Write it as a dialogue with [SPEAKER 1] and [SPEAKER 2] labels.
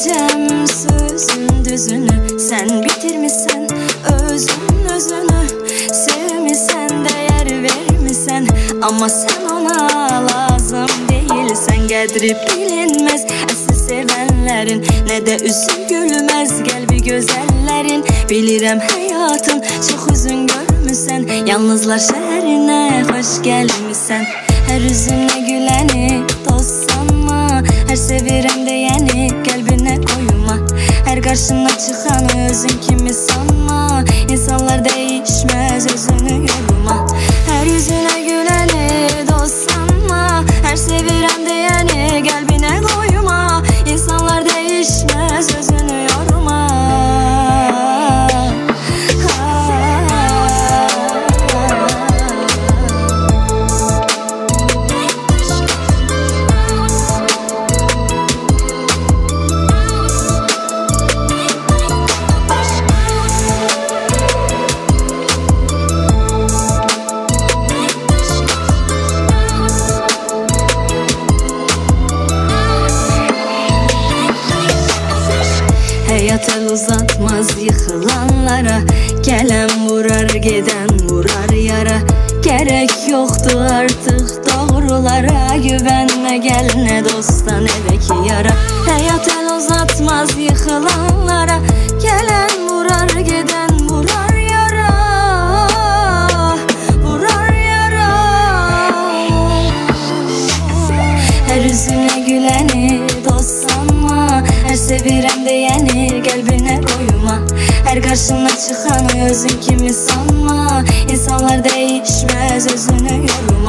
[SPEAKER 1] Bitireceğim sözün düzünü. Sen bitirmişsin özün özünü. Sevmişsen değer vermişsen Ama sen ona lazım değilsen. Gedri bilinmez. Asıl sevenlerin Ne de üzüm gülmez. Gel bir gözellerin Bilirim hayatın çok üzün görmüşsen Yalnızlar şehrine hoş gelmişsen. Her üzüne güleni dost sanma Her sevirem değil Hər qarşına çıxanı özün kimi sanma? İnsanlar değişmez özünü El uzatmaz yıkılanlara. Gelen vurar giden vurar yara. Gerek yoktu artık doğrulara. Güvenme gel ne dosta ne de ki yara. Hayat el uzatmaz yıkılanlara. Gelen vurar giden vurar yara. Vurar yara. Her yüzüne güleni dost sanma Her sevirem deyəni qəlbinə qoyma Hər qarşına çıxanı özün kimi sanma. İnsanlar değişmez özünü yorma